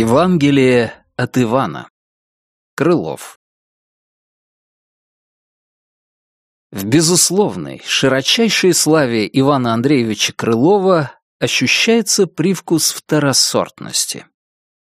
Евангелие от Ивана. Крылов. В безусловной, широчайшей славе Ивана Андреевича Крылова ощущается привкус второсортности.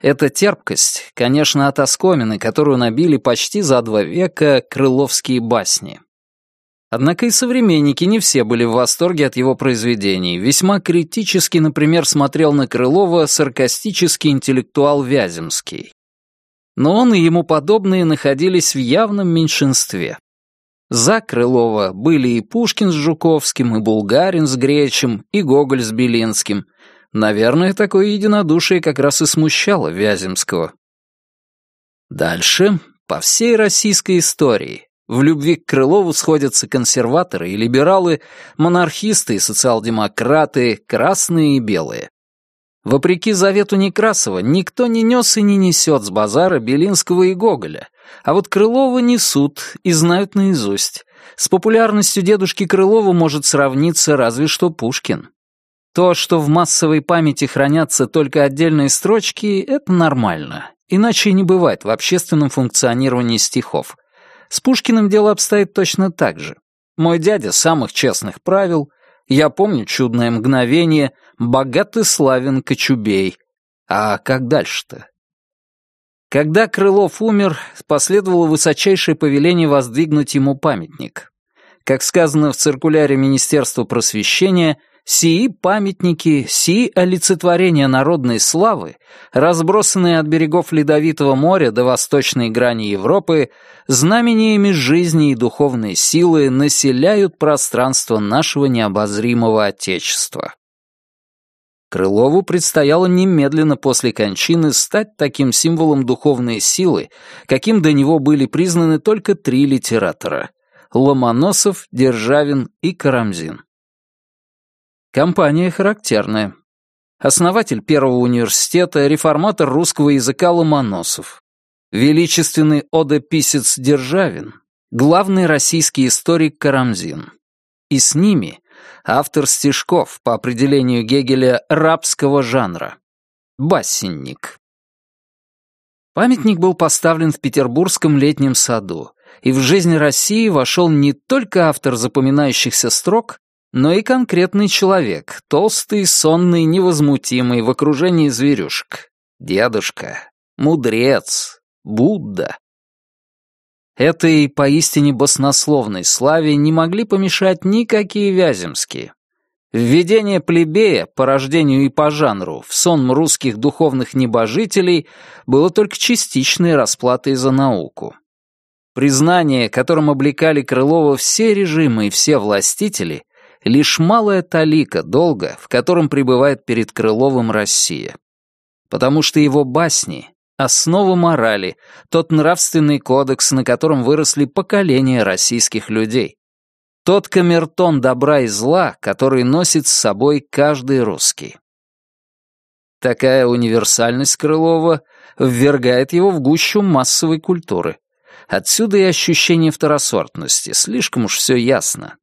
Эта терпкость, конечно, от оскомины, которую набили почти за два века крыловские басни. Однако и современники не все были в восторге от его произведений. Весьма критически, например, смотрел на Крылова саркастический интеллектуал Вяземский. Но он и ему подобные находились в явном меньшинстве. За Крылова были и Пушкин с Жуковским, и Булгарин с Гречем, и Гоголь с Белинским. Наверное, такое единодушие как раз и смущало Вяземского. Дальше, по всей российской истории, в любви к Крылову сходятся консерваторы и либералы, монархисты и социал-демократы, красные и белые. Вопреки завету Некрасова, никто не нес и не несет с базара Белинского и Гоголя, а вот Крылова несут и знают наизусть. С популярностью дедушки Крылова может сравниться разве что Пушкин. То, что в массовой памяти хранятся только отдельные строчки, это нормально. Иначе и не бывает в общественном функционировании стихов — с Пушкиным дело обстоит точно так же. Мой дядя самых честных правил, я помню чудное мгновение, богатый славен Кочубей. А как дальше-то? Когда Крылов умер, последовало высочайшее повеление воздвигнуть ему памятник. Как сказано в циркуляре Министерства просвещения, Сии памятники, сии олицетворения народной славы, разбросанные от берегов Ледовитого моря до восточной грани Европы, знамениями жизни и духовной силы населяют пространство нашего необозримого Отечества. Крылову предстояло немедленно после кончины стать таким символом духовной силы, каким до него были признаны только три литератора — Ломоносов, Державин и Карамзин. Компания характерная. Основатель первого университета, реформатор русского языка Ломоносов. Величественный одописец Державин. Главный российский историк Карамзин. И с ними автор стишков по определению Гегеля рабского жанра. Басенник. Памятник был поставлен в Петербургском летнем саду, и в жизнь России вошел не только автор запоминающихся строк, но и конкретный человек, толстый, сонный, невозмутимый, в окружении зверюшек. Дедушка, мудрец, Будда. Этой поистине баснословной славе не могли помешать никакие вяземские. Введение плебея по рождению и по жанру в сон русских духовных небожителей было только частичной расплатой за науку. Признание, которым облекали Крылова все режимы и все властители, лишь малая талика долга, в котором пребывает перед Крыловым Россия. Потому что его басни — основа морали, тот нравственный кодекс, на котором выросли поколения российских людей. Тот камертон добра и зла, который носит с собой каждый русский. Такая универсальность Крылова ввергает его в гущу массовой культуры. Отсюда и ощущение второсортности, слишком уж все ясно.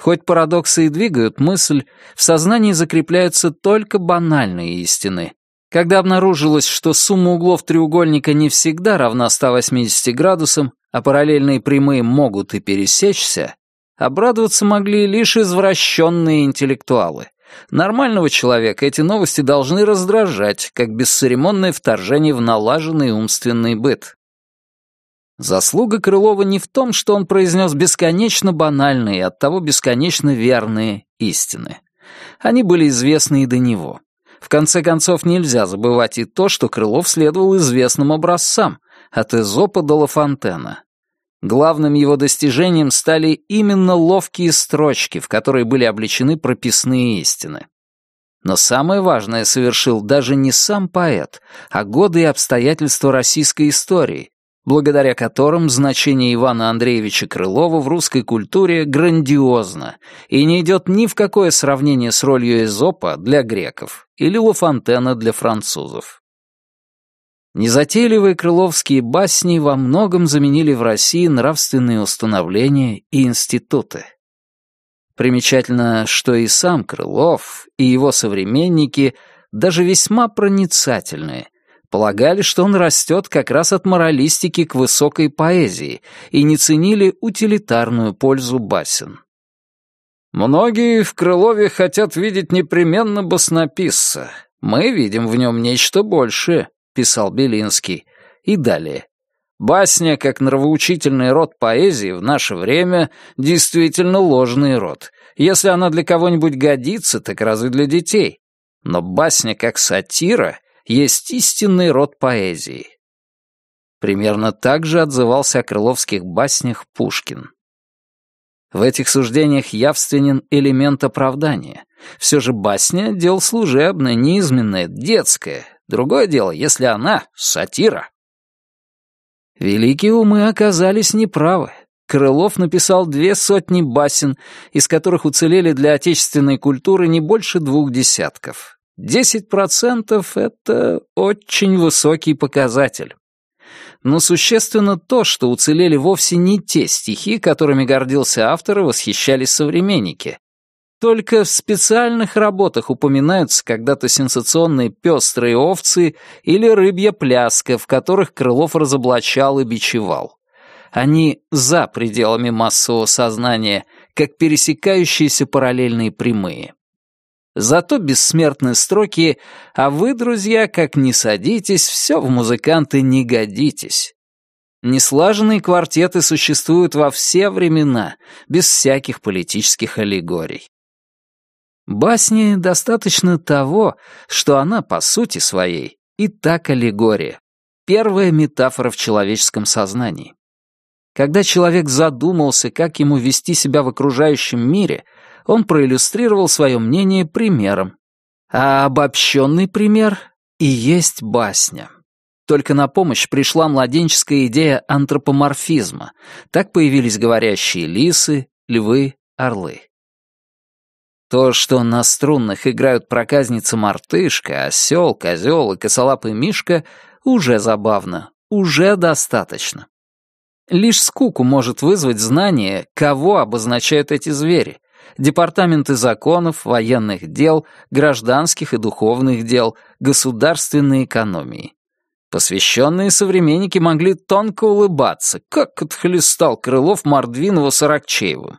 Хоть парадоксы и двигают мысль, в сознании закрепляются только банальные истины. Когда обнаружилось, что сумма углов треугольника не всегда равна 180 градусам, а параллельные прямые могут и пересечься, обрадоваться могли лишь извращенные интеллектуалы. Нормального человека эти новости должны раздражать, как бесцеремонное вторжение в налаженный умственный быт. Заслуга Крылова не в том, что он произнес бесконечно банальные и оттого бесконечно верные истины. Они были известны и до него. В конце концов, нельзя забывать и то, что Крылов следовал известным образцам, от Эзопа до Лафонтена. Главным его достижением стали именно ловкие строчки, в которые были обличены прописные истины. Но самое важное совершил даже не сам поэт, а годы и обстоятельства российской истории, благодаря которым значение Ивана Андреевича Крылова в русской культуре грандиозно и не идет ни в какое сравнение с ролью Эзопа для греков или Лафонтена для французов. Незатейливые крыловские басни во многом заменили в России нравственные установления и институты. Примечательно, что и сам Крылов, и его современники, даже весьма проницательные – Полагали, что он растет как раз от моралистики к высокой поэзии и не ценили утилитарную пользу басен. «Многие в Крылове хотят видеть непременно баснописца. Мы видим в нем нечто большее», — писал Белинский. И далее. Басня, как нравоучительный род поэзии в наше время, действительно ложный род. Если она для кого-нибудь годится, так разве для детей? Но басня, как сатира, есть истинный род поэзии. Примерно так же отзывался о крыловских баснях Пушкин. В этих суждениях явственен элемент оправдания. Все же басня — дело служебное, неизменное, детское. Другое дело, если она — сатира. Великие умы оказались неправы. Крылов написал две сотни басен, из которых уцелели для отечественной культуры не больше двух десятков. Десять процентов — это очень высокий показатель. Но существенно то, что уцелели вовсе не те стихи, которыми гордился автор и восхищались современники, только в специальных работах упоминаются когда-то сенсационные пестрые овцы или рыбья пляска, в которых Крылов разоблачал и бичевал. Они за пределами массового сознания, как пересекающиеся параллельные прямые. Зато бессмертные строки «А вы, друзья, как не садитесь, все в музыканты не годитесь». Неслаженные квартеты существуют во все времена, без всяких политических аллегорий. Басне достаточно того, что она, по сути своей, и так аллегория, первая метафора в человеческом сознании. Когда человек задумался, как ему вести себя в окружающем мире, он проиллюстрировал свое мнение примером. А обобщенный пример и есть басня. Только на помощь пришла младенческая идея антропоморфизма. Так появились говорящие лисы, львы, орлы. То, что на струнных играют проказница-мартышка, осел, козел и косолапый мишка, уже забавно, уже достаточно. Лишь скуку может вызвать знание, кого обозначают эти звери. Департаменты законов, военных дел, гражданских и духовных дел, государственной экономии. Посвященные современники могли тонко улыбаться, как отхлестал Крылов Мордвинова с Аракчеевым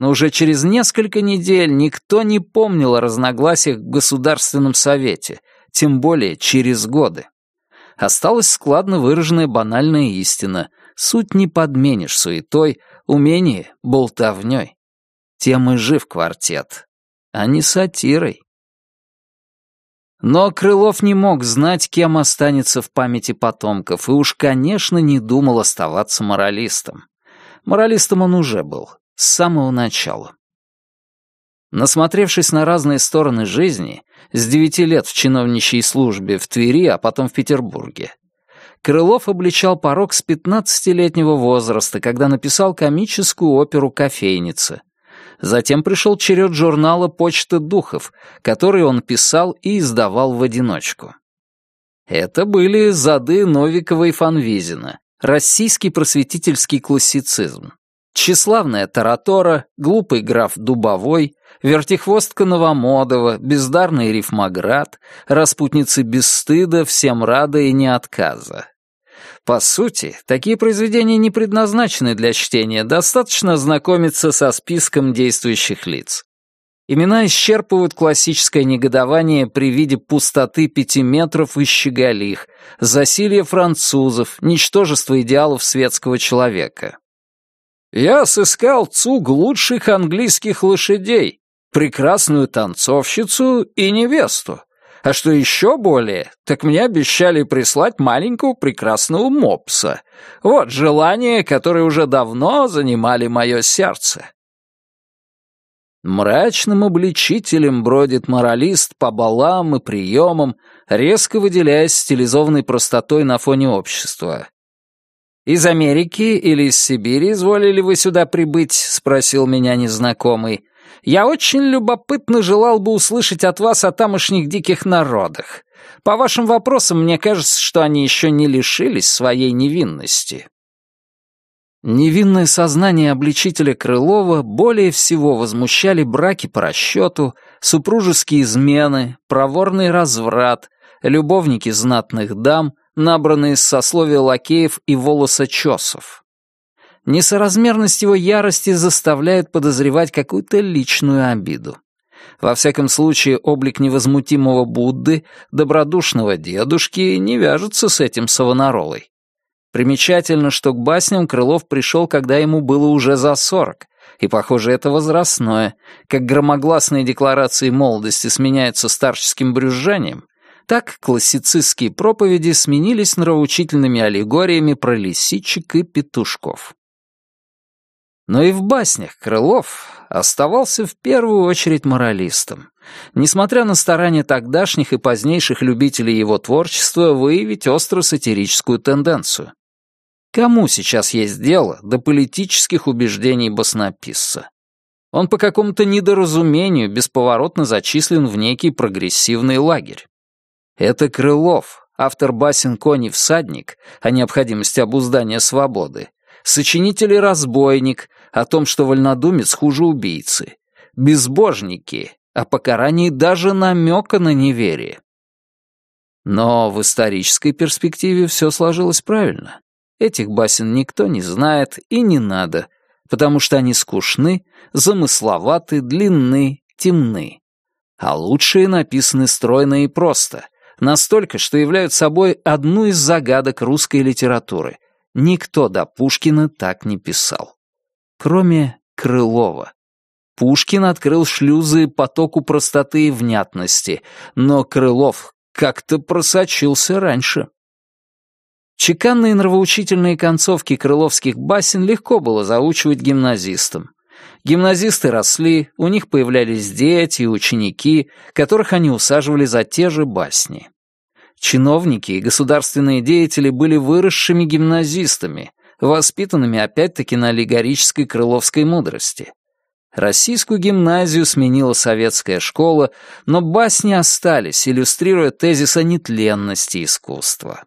но уже через несколько недель никто не помнил о разногласиях в Государственном Совете, тем более через годы. Осталась складно выраженная банальная истина. Суть не подменишь суетой, умение — болтовнёй. Тем и жив квартет, а не сатирой. Но Крылов не мог знать, кем останется в памяти потомков, и уж, конечно, не думал оставаться моралистом. Моралистом он уже был, с самого начала. Насмотревшись на разные стороны жизни, с девяти лет в чиновничьей службе в Твери, а потом в Петербурге, Крылов обличал порог с пятнадцатилетнего возраста, когда написал комическую оперу «Кофейница». Затем пришел черед журнала «Почта духов», который он писал и издавал в одиночку. Это были зады Новикова и Фанвизина, российский просветительский классицизм. Тщеславная Таратора, глупый граф Дубовой, вертихвостка Новомодова, бездарный рифмоград, распутницы бесстыда, всем рада и не отказа. По сути, такие произведения не предназначены для чтения, достаточно ознакомиться со списком действующих лиц. Имена исчерпывают классическое негодование при виде пустоты пяти метров и щеголих, засилья французов, ничтожество идеалов светского человека. Я сыскал цуг лучших английских лошадей, прекрасную танцовщицу и невесту. А что еще более, так мне обещали прислать маленького прекрасного мопса. Вот желание, которое уже давно занимали мое сердце. Мрачным обличителем бродит моралист по балам и приемам, резко выделяясь стилизованной простотой на фоне общества. «Из Америки или из Сибири изволили вы сюда прибыть?» — спросил меня незнакомый. «Я очень любопытно желал бы услышать от вас о тамошних диких народах. По вашим вопросам, мне кажется, что они еще не лишились своей невинности». Невинное сознание обличителя Крылова более всего возмущали браки по расчету, супружеские измены, проворный разврат, любовники знатных дам, набранные из сословия лакеев и волосочесов. Несоразмерность его ярости заставляет подозревать какую-то личную обиду. Во всяком случае, облик невозмутимого Будды, добродушного дедушки не вяжется с этим Савонаролой. Примечательно, что к басням Крылов пришел, когда ему было уже за сорок, и, похоже, это возрастное. Как громогласные декларации молодости сменяются старческим брюзжанием, так классицистские проповеди сменились нравоучительными аллегориями про лисичек и петушков. Но и в баснях Крылов оставался в первую очередь моралистом, несмотря на старания тогдашних и позднейших любителей его творчества выявить остро-сатирическую тенденцию. Кому сейчас есть дело до политических убеждений баснописца? Он по какому-то недоразумению бесповоротно зачислен в некий прогрессивный лагерь. Это Крылов, автор басен «Кони всадник» о необходимости обуздания свободы, сочинитель и разбойник, о том, что вольнодумец хуже убийцы, безбожники, о покарании даже намека на неверие. Но в исторической перспективе все сложилось правильно. Этих басен никто не знает и не надо, потому что они скучны, замысловаты, длинны, темны. А лучшие написаны стройно и просто, настолько, что являют собой одну из загадок русской литературы. Никто до Пушкина так не писал. Кроме Крылова. Пушкин открыл шлюзы потоку простоты и внятности, но Крылов как-то просочился раньше. Чеканные нравоучительные концовки крыловских басен легко было заучивать гимназистам. Гимназисты росли, у них появлялись дети и ученики, которых они усаживали за те же басни. Чиновники и государственные деятели были выросшими гимназистами, воспитанными опять-таки на аллегорической крыловской мудрости. Российскую гимназию сменила советская школа, но басни остались, иллюстрируя тезис о нетленности искусства.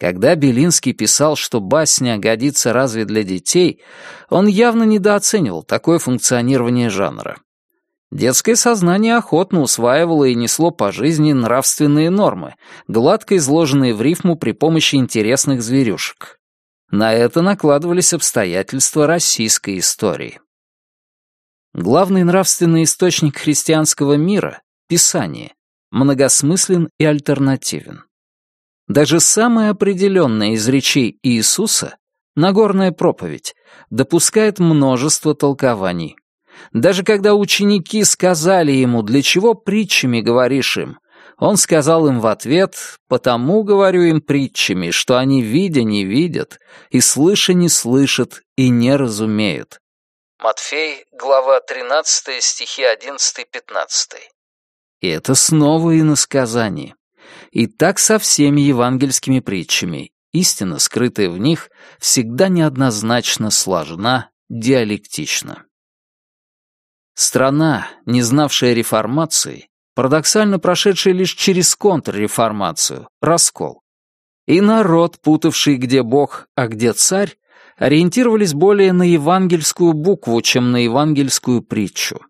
Когда Белинский писал, что басня годится разве для детей, он явно недооценивал такое функционирование жанра. Детское сознание охотно усваивало и несло по жизни нравственные нормы, гладко изложенные в рифму при помощи интересных зверюшек. На это накладывались обстоятельства российской истории. Главный нравственный источник христианского мира — Писание — многосмыслен и альтернативен. Даже самое определенное из речей Иисуса, Нагорная проповедь, допускает множество толкований. Даже когда ученики сказали ему, для чего притчами говоришь им, он сказал им в ответ, «Потому говорю им притчами, что они, видя, не видят, и слыша, не слышат, и не разумеют». Матфей, глава 13, стихи 11-15. И это снова иносказание. И так со всеми евангельскими притчами. Истина, скрытая в них, всегда неоднозначно сложна, диалектична. Страна, не знавшая реформации, парадоксально прошедшая лишь через контрреформацию, раскол. И народ, путавший где бог, а где царь, ориентировались более на евангельскую букву, чем на евангельскую притчу.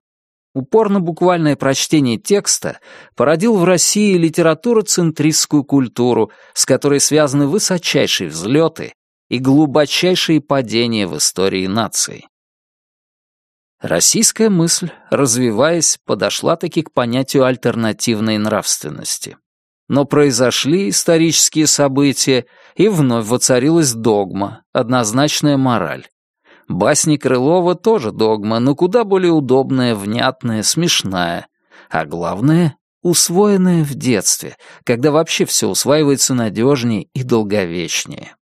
Упорно буквальное прочтение текста породил в России литературоцентристскую культуру, с которой связаны высочайшие взлеты и глубочайшие падения в истории нации. Российская мысль, развиваясь, подошла таки к понятию альтернативной нравственности. Но произошли исторические события, и вновь воцарилась догма, однозначная мораль. Басни Крылова тоже догма, но куда более удобная, внятная, смешная. А главное — усвоенная в детстве, когда вообще все усваивается надежнее и долговечнее.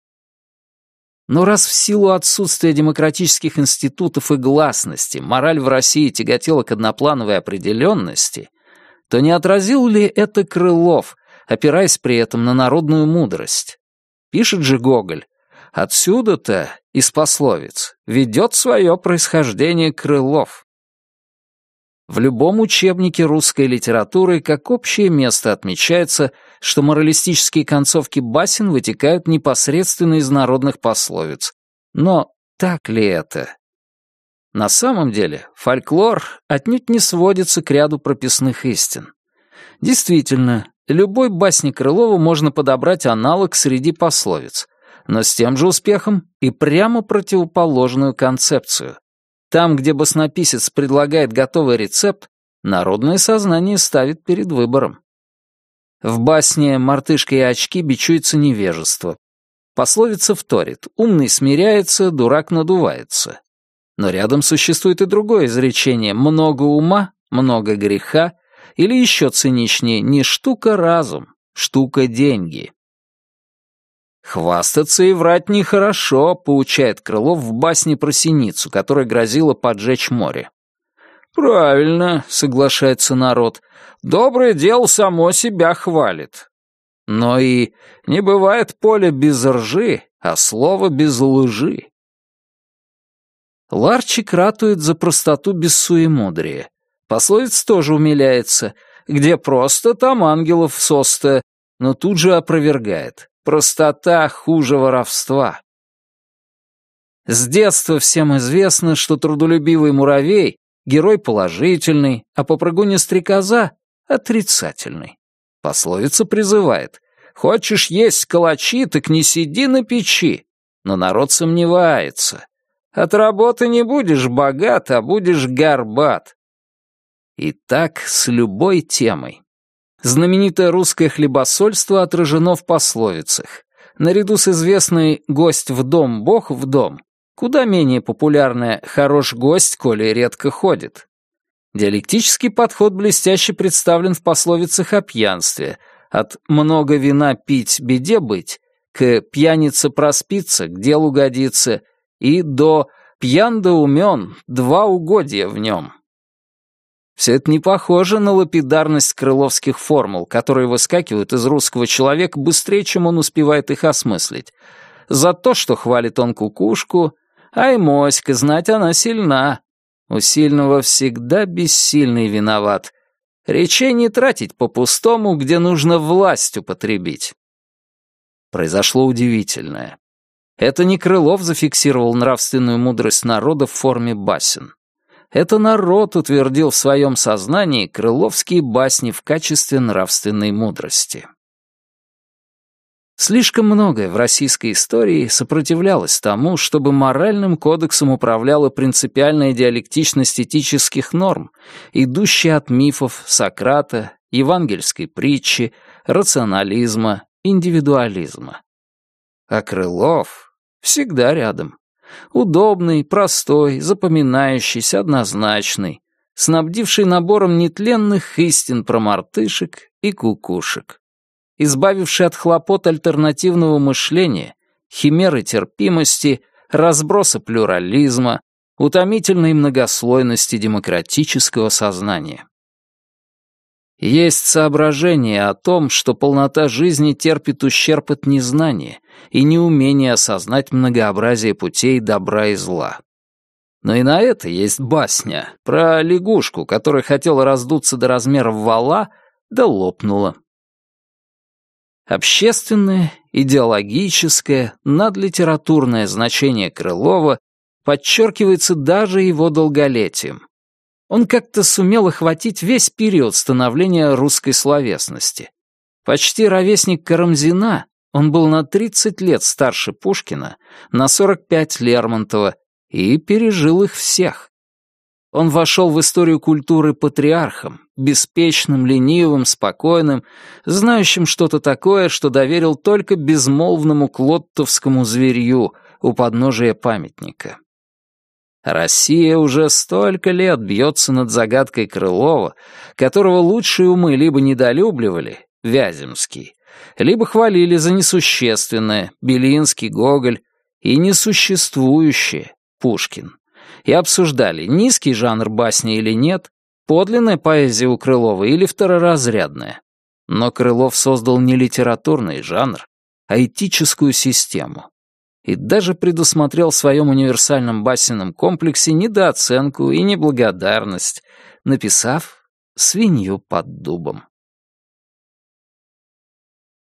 Но раз в силу отсутствия демократических институтов и гласности мораль в России тяготела к одноплановой определенности, то не отразил ли это Крылов, опираясь при этом на народную мудрость? Пишет же Гоголь, Отсюда-то, из пословиц, ведет свое происхождение Крылов. В любом учебнике русской литературы как общее место отмечается, что моралистические концовки басен вытекают непосредственно из народных пословиц. Но так ли это? На самом деле, фольклор отнюдь не сводится к ряду прописных истин. Действительно, любой басне Крылова можно подобрать аналог среди пословиц, но с тем же успехом и прямо противоположную концепцию. Там, где баснописец предлагает готовый рецепт, народное сознание ставит перед выбором. В басне «Мартышка и очки» бичуется невежество. Пословица вторит «умный смиряется, дурак надувается». Но рядом существует и другое изречение «много ума, много греха» или еще циничнее «не штука разум, штука деньги». «Хвастаться и врать нехорошо», — поучает Крылов в басне про синицу, которая грозила поджечь море. «Правильно», — соглашается народ, — «доброе дело само себя хвалит». Но и не бывает поля без ржи, а слова без лжи. Ларчик ратует за простоту без суемудрия. Пословиц тоже умиляется. Где просто, там ангелов соста, но тут же опровергает. Простота хуже воровства. С детства всем известно, что трудолюбивый муравей — герой положительный, а попрыгуня стрекоза — отрицательный. Пословица призывает «Хочешь есть калачи, так не сиди на печи». Но народ сомневается. От работы не будешь богат, а будешь горбат. И так с любой темой. Знаменитое русское хлебосольство отражено в пословицах. Наряду с известной «гость в дом, бог в дом» куда менее популярная «хорош гость, коли редко ходит». Диалектический подход блестяще представлен в пословицах о пьянстве, от «много вина пить, беде быть» к «пьяница проспится, к делу годится» и до «пьян да умен, два угодья в нем». Все это не похоже на лапидарность крыловских формул, которые выскакивают из русского человека быстрее, чем он успевает их осмыслить. За то, что хвалит он кукушку, ай, моська, знать она сильна. У сильного всегда бессильный виноват. Речей не тратить по-пустому, где нужно власть употребить. Произошло удивительное. Это не Крылов зафиксировал нравственную мудрость народа в форме басен. Это народ утвердил в своем сознании крыловские басни в качестве нравственной мудрости. Слишком многое в российской истории сопротивлялось тому, чтобы моральным кодексом управляла принципиальная диалектичность этических норм, идущая от мифов Сократа, евангельской притчи, рационализма, индивидуализма. А Крылов всегда рядом. Удобный, простой, запоминающийся, однозначный, снабдивший набором нетленных истин про мартышек и кукушек, избавивший от хлопот альтернативного мышления, химеры терпимости, разброса плюрализма, утомительной многослойности демократического сознания. Есть соображение о том, что полнота жизни терпит ущерб от незнания и неумения осознать многообразие путей добра и зла. Но и на это есть басня про лягушку, которая хотела раздуться до размеров вала, да лопнула. Общественное, идеологическое, надлитературное значение Крылова подчеркивается даже его долголетием. Он как-то сумел охватить весь период становления русской словесности. Почти ровесник Карамзина, он был на 30 лет старше Пушкина, на 45 Лермонтова и пережил их всех. Он вошел в историю культуры патриархом, беспечным, ленивым, спокойным, знающим что-то такое, что доверил только безмолвному клоттовскому зверью у подножия памятника. Россия уже столько лет бьется над загадкой Крылова, которого лучшие умы либо недолюбливали, Вяземский, либо хвалили за несущественное, Белинский, Гоголь, и несуществующее, Пушкин, и обсуждали, низкий жанр басни или нет, подлинная поэзия у Крылова или второразрядная. Но Крылов создал не литературный жанр, а этическую систему, и даже предусмотрел в своем универсальном басенном комплексе недооценку и неблагодарность, написав «Свинью под дубом».